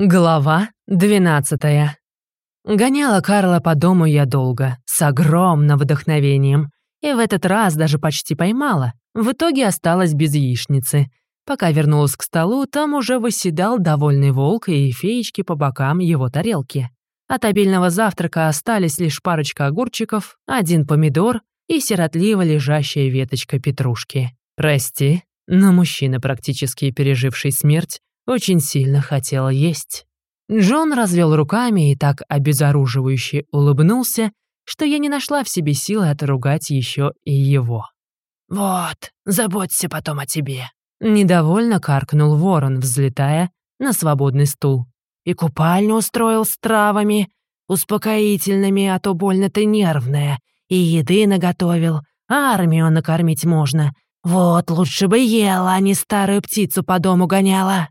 Глава двенадцатая. Гоняла Карла по дому я долго, с огромным вдохновением. И в этот раз даже почти поймала. В итоге осталась без яичницы. Пока вернулась к столу, там уже восседал довольный волк и феечки по бокам его тарелки. От обильного завтрака остались лишь парочка огурчиков, один помидор и сиротливо лежащая веточка петрушки. Прости, но мужчина, практически переживший смерть, очень сильно хотел есть. Джон развел руками и так обезоруживающе улыбнулся, что я не нашла в себе силы отругать еще и его. «Вот, заботься потом о тебе», — недовольно каркнул ворон, взлетая на свободный стул. «И купальню устроил с травами, успокоительными, а то больно ты нервная, и еды наготовил, армию накормить можно. Вот, лучше бы ела, а не старую птицу по дому гоняла».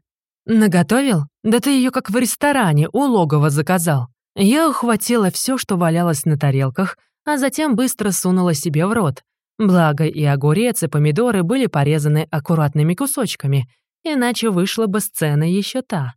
«Наготовил? Да ты ее как в ресторане у логова заказал». Я ухватила все, что валялось на тарелках, а затем быстро сунула себе в рот. Благо и огурец, и помидоры были порезаны аккуратными кусочками, иначе вышла бы сцена еще та.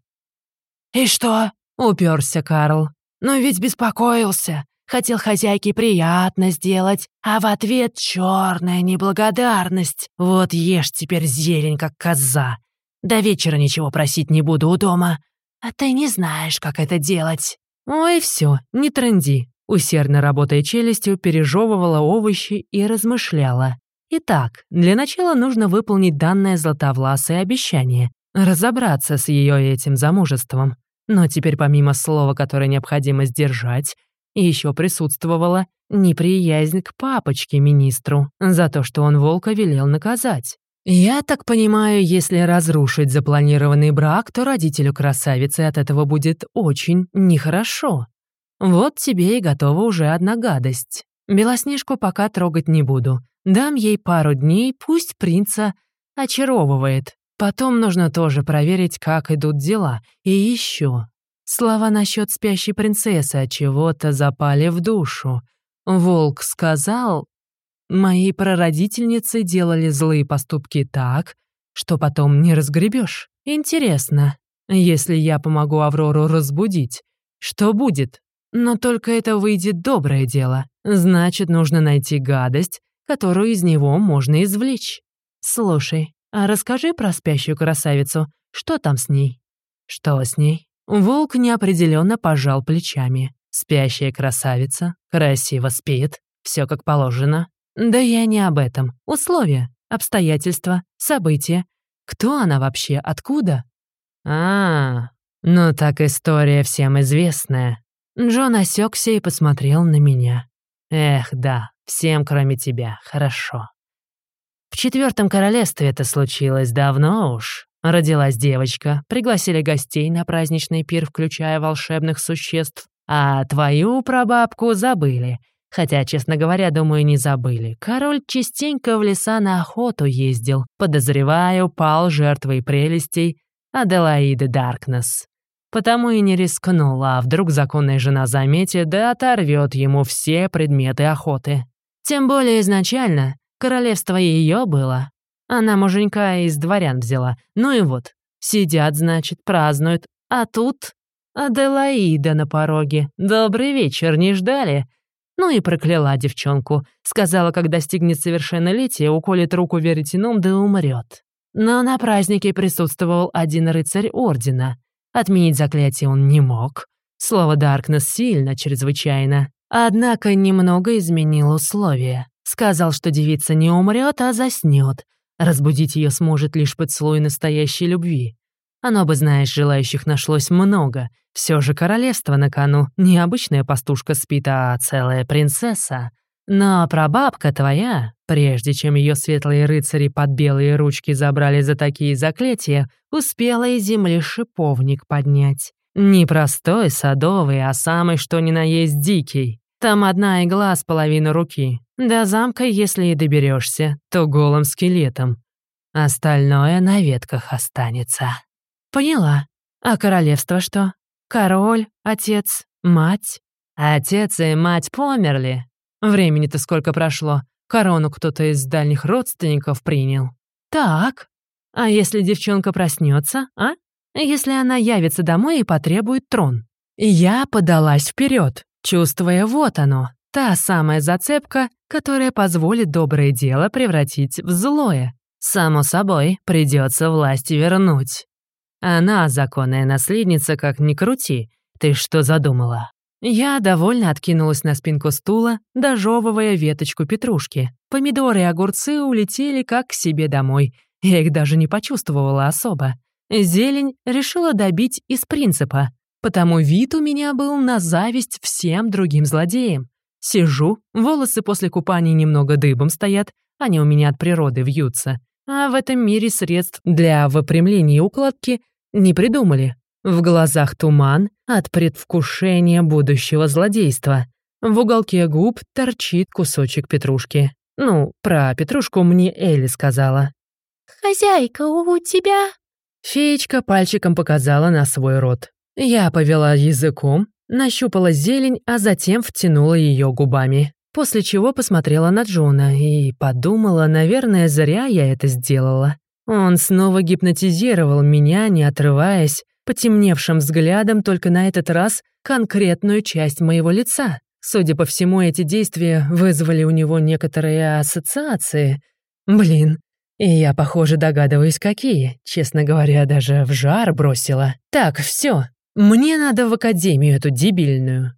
«И что?» — уперся Карл. «Ну ведь беспокоился. Хотел хозяйке приятно сделать, а в ответ черная неблагодарность. Вот ешь теперь зелень, как коза. До вечера ничего просить не буду у дома. А ты не знаешь, как это делать». Ой, все, не тренди. Усердно работая челюстью, пережевывала овощи и размышляла. Итак, для начала нужно выполнить данное Златовласое обещание, разобраться с ее этим замужеством. Но теперь помимо слова, которое необходимо сдержать, еще присутствовала неприязнь к папочке-министру за то, что он волка велел наказать. Я так понимаю, если разрушить запланированный брак, то родителю красавицы от этого будет очень нехорошо. Вот тебе и готова уже одна гадость. Белоснежку пока трогать не буду. Дам ей пару дней, пусть принца очаровывает. Потом нужно тоже проверить, как идут дела. И еще. Слова насчет спящей принцессы от чего-то запали в душу. Волк сказал, Мои прародительницы делали злые поступки так, что потом не разгребешь. Интересно, если я помогу Аврору разбудить, что будет? Но только это выйдет доброе дело. Значит, нужно найти гадость, которую из него можно извлечь. Слушай, а расскажи про спящую красавицу. Что там с ней? Что с ней? Волк неопределенно пожал плечами. Спящая красавица, красиво спит, все как положено. Да я не об этом. Условия, обстоятельства, события. Кто она вообще, откуда? А, ну так история всем известная. Джон осекся и посмотрел на меня. Эх, да, всем кроме тебя, хорошо. В четвертом королевстве это случилось давно уж. Родилась девочка, пригласили гостей на праздничный пир, включая волшебных существ, а твою прабабку забыли — Хотя, честно говоря, думаю, не забыли. Король частенько в леса на охоту ездил. Подозреваю, пал жертвой прелестей Аделаиды Даркнесс. Потому и не рискнул, а вдруг законная жена заметит, да оторвет ему все предметы охоты. Тем более изначально королевство ее было. Она муженька из дворян взяла. Ну и вот, сидят, значит, празднуют. А тут Аделаида на пороге. Добрый вечер, не ждали? Ну и прокляла девчонку. Сказала, когда достигнет совершеннолетия, уколет руку веретеном да умрет. Но на празднике присутствовал один рыцарь Ордена. Отменить заклятие он не мог. Слово «Даркнесс» сильно, чрезвычайно. Однако немного изменил условия. Сказал, что девица не умрет, а заснет. Разбудить ее сможет лишь поцелуй настоящей любви. Оно бы, знаешь, желающих нашлось много. Все же королевство на кону. Не обычная пастушка спит, а целая принцесса. Но прабабка твоя, прежде чем ее светлые рыцари под белые ручки забрали за такие заклятия, успела из земли шиповник поднять. Не простой садовый, а самый что ни на есть дикий. Там одна игла с половины руки. До замка, если и доберешься, то голым скелетом. Остальное на ветках останется. «Поняла. А королевство что? Король, отец, мать?» «Отец и мать померли. Времени-то сколько прошло. Корону кто-то из дальних родственников принял». «Так. А если девчонка проснется, а? если она явится домой и потребует трон. Я подалась вперед, чувствуя вот оно, та самая зацепка, которая позволит доброе дело превратить в злое. Само собой, придется власть вернуть. Она законная наследница, как ни крути. Ты что задумала? Я довольно откинулась на спинку стула, дожевывая веточку петрушки. Помидоры и огурцы улетели как к себе домой. Я их даже не почувствовала особо. Зелень решила добить из принципа, потому вид у меня был на зависть всем другим злодеям. Сижу, волосы после купания немного дыбом стоят, они у меня от природы вьются. А в этом мире средств для выпрямления и укладки не придумали. В глазах туман от предвкушения будущего злодейства. В уголке губ торчит кусочек петрушки. Ну, про петрушку мне Элли сказала. «Хозяйка, у тебя...» Феечка пальчиком показала на свой рот. Я повела языком, нащупала зелень, а затем втянула ее губами. После чего посмотрела на Джона и подумала, наверное, зря я это сделала. Он снова гипнотизировал меня, не отрываясь, потемневшим взглядом только на этот раз конкретную часть моего лица. Судя по всему, эти действия вызвали у него некоторые ассоциации. Блин, и я, похоже, догадываюсь, какие. Честно говоря, даже в жар бросила. Так, все, мне надо в академию эту дебильную.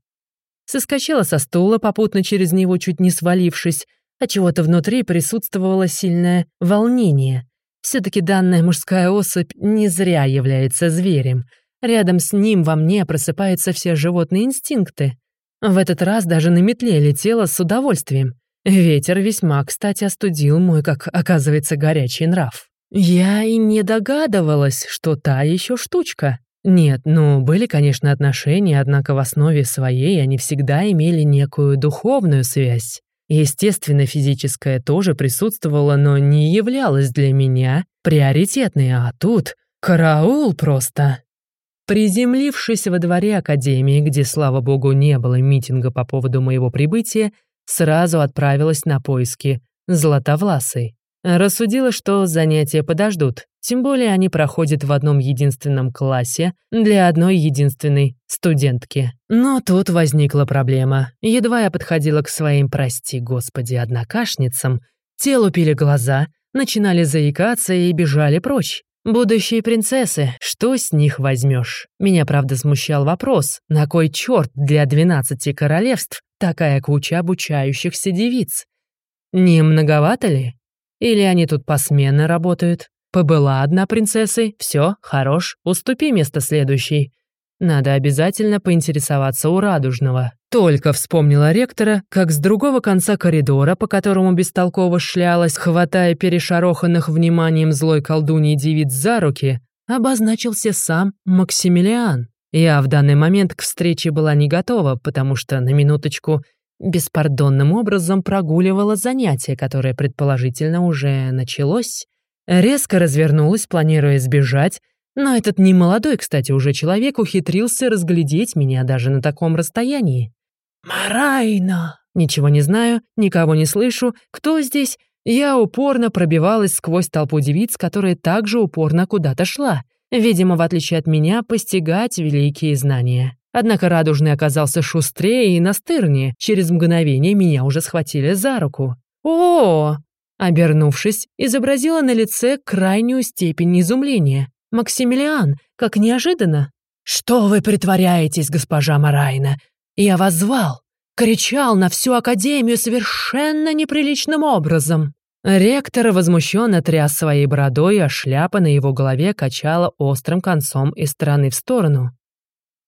Соскочила со стула, попутно через него чуть не свалившись, а чего-то внутри присутствовало сильное волнение. Все-таки данная мужская особь не зря является зверем. Рядом с ним во мне просыпаются все животные инстинкты. В этот раз даже на метле летела с удовольствием. Ветер весьма, кстати, остудил мой, как оказывается, горячий нрав. Я и не догадывалась, что та еще штучка. Нет, ну, были, конечно, отношения, однако в основе своей они всегда имели некую духовную связь. Естественно, физическое тоже присутствовало, но не являлось для меня приоритетной, а тут караул просто. Приземлившись во дворе Академии, где, слава богу, не было митинга по поводу моего прибытия, сразу отправилась на поиски Златовласой. Рассудила, что занятия подождут, тем более они проходят в одном единственном классе для одной единственной студентки. Но тут возникла проблема. Едва я подходила к своим, прости господи, однокашницам, те лупили глаза, начинали заикаться и бежали прочь. Будущие принцессы, что с них возьмешь? Меня, правда, смущал вопрос, на кой черт для двенадцати королевств такая куча обучающихся девиц? Не многовато ли? Или они тут посменно работают? Побыла одна принцессой, все, хорош, уступи место следующей. Надо обязательно поинтересоваться у Радужного. Только вспомнила ректора, как с другого конца коридора, по которому бестолково шлялась, хватая перешароханных вниманием злой колдуньи девиц за руки, обозначился сам Максимилиан. Я в данный момент к встрече была не готова, потому что, на минуточку, беспардонным образом прогуливала занятие, которое, предположительно, уже началось. Резко развернулась, планируя сбежать, но этот немолодой, кстати, уже человек ухитрился разглядеть меня даже на таком расстоянии. «Марайна!» Ничего не знаю, никого не слышу. Кто здесь? Я упорно пробивалась сквозь толпу девиц, которая также упорно куда-то шла. Видимо, в отличие от меня, постигать великие знания. Однако Радужный оказался шустрее и настырнее. Через мгновение меня уже схватили за руку. о Обернувшись, изобразила на лице крайнюю степень изумления. «Максимилиан, как неожиданно!» «Что вы притворяетесь, госпожа Марайна? Я вас звал, кричал на всю Академию совершенно неприличным образом!» Ректор возмущенно тряс своей бородой, а шляпа на его голове качала острым концом из стороны в сторону.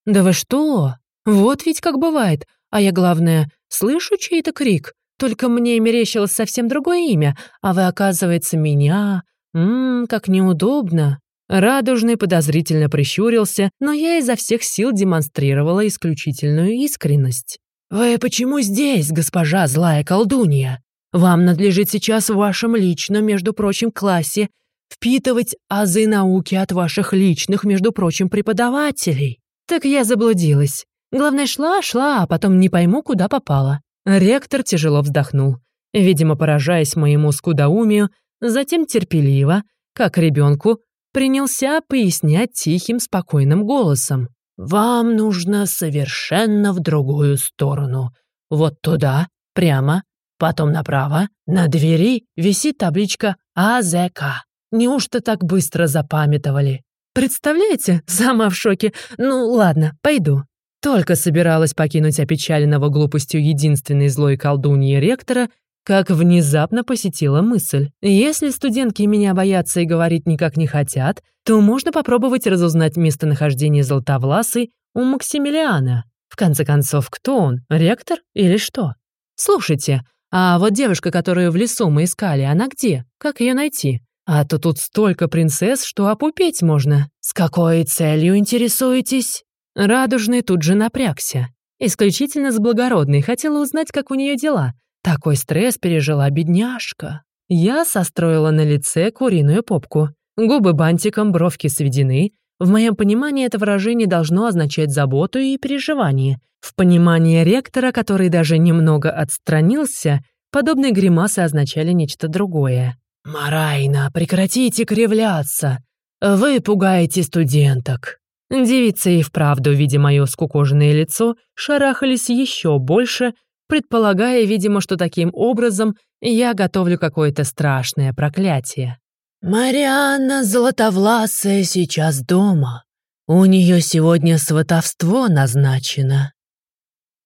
«Да вы что? Вот ведь как бывает. А я, главное, слышу чей-то крик. Только мне мерещилось совсем другое имя, а вы, оказывается, меня. Ммм, как неудобно». Радужный подозрительно прищурился, но я изо всех сил демонстрировала исключительную искренность. «Вы почему здесь, госпожа злая колдунья? Вам надлежит сейчас в вашем личном, между прочим, классе впитывать азы науки от ваших личных, между прочим, преподавателей». Так я заблудилась. Главное, шла-шла, а потом не пойму, куда попала. Ректор тяжело вздохнул, видимо, поражаясь моему скудоумию, затем терпеливо, как ребенку, принялся пояснять тихим, спокойным голосом. «Вам нужно совершенно в другую сторону. Вот туда, прямо, потом направо. На двери висит табличка АЗК. Неужто так быстро запамятовали? Представляете? Сама в шоке. Ну, ладно, пойду. Только собиралась покинуть опечаленного глупостью единственной злой колдуньи ректора, как внезапно посетила мысль. Если студентки меня боятся и говорить никак не хотят, то можно попробовать разузнать местонахождение Золотовласой у Максимилиана. В конце концов, кто он, ректор или что? Слушайте, а вот девушка, которую в лесу мы искали, она где? Как ее найти? А то тут столько принцесс, что опупеть можно. С какой целью интересуетесь? Радужный тут же напрягся. Исключительно с благородной, хотела узнать, как у нее дела. Такой стресс пережила бедняжка. Я состроила на лице куриную попку. Губы бантиком, бровки сведены. В моем понимании это выражение должно означать заботу и переживание. В понимании ректора, который даже немного отстранился, подобные гримасы означали нечто другое. «Марайна, прекратите кривляться! Вы пугаете студенток!» Девицы и вправду, видя мое скукоженное лицо, шарахались еще больше, предполагая, видимо, что таким образом я готовлю какое-то страшное проклятие. «Марианна Золотовласая сейчас дома. У нее сегодня сватовство назначено».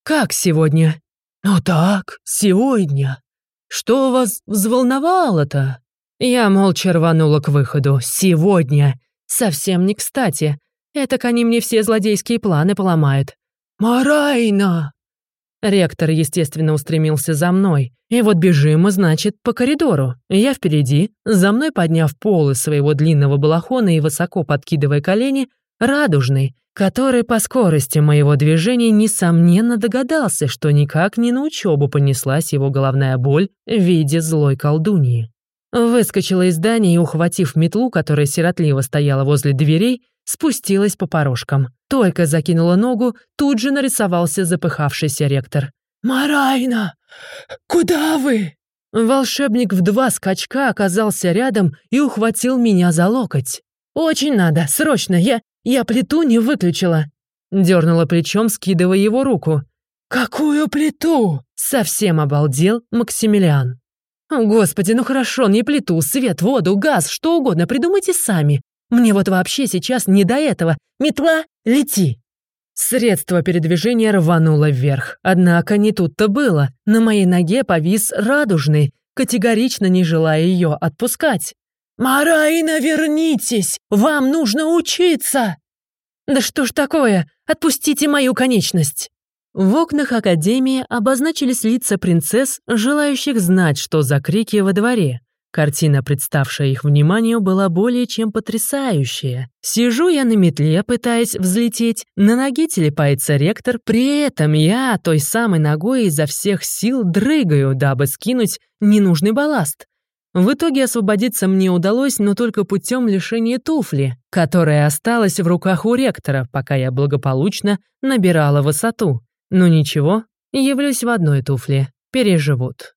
«Как сегодня?» «Ну так, сегодня. Что вас взволновало-то?» Я молча рванула к выходу. Сегодня. Совсем не кстати. Этак они мне все злодейские планы поломают. «Марайна!» Ректор, естественно, устремился за мной. И вот бежим мы, значит, по коридору. Я впереди, за мной подняв полы своего длинного балахона и высоко подкидывая колени, радужный, который по скорости моего движения несомненно догадался, что никак не на учебу понеслась его головная боль в виде злой колдуньи. Выскочила из здания и, ухватив метлу, которая сиротливо стояла возле дверей, спустилась по порожкам. Только закинула ногу, тут же нарисовался запыхавшийся ректор. «Марайна! Куда вы?» Волшебник в два скачка оказался рядом и ухватил меня за локоть. «Очень надо, срочно, я... я плиту не выключила!» Дернула плечом, скидывая его руку. «Какую плиту?» Совсем обалдел Максимилиан. «Господи, ну хорошо, не плиту, свет, воду, газ, что угодно, придумайте сами. Мне вот вообще сейчас не до этого. Метла, лети!» Средство передвижения рвануло вверх. Однако не тут-то было. На моей ноге повис радужный, категорично не желая ее отпускать. «Мараина, вернитесь! Вам нужно учиться!» «Да что ж такое? Отпустите мою конечность!» В окнах Академии обозначились лица принцесс, желающих знать, что за крики во дворе. Картина, представшая их вниманию, была более чем потрясающая. Сижу я на метле, пытаясь взлететь, на ноге телепается ректор, при этом я той самой ногой изо всех сил дрыгаю, дабы скинуть ненужный балласт. В итоге освободиться мне удалось, но только путем лишения туфли, которая осталась в руках у ректора, пока я благополучно набирала высоту. Ну ничего, явлюсь в одной туфле, переживут.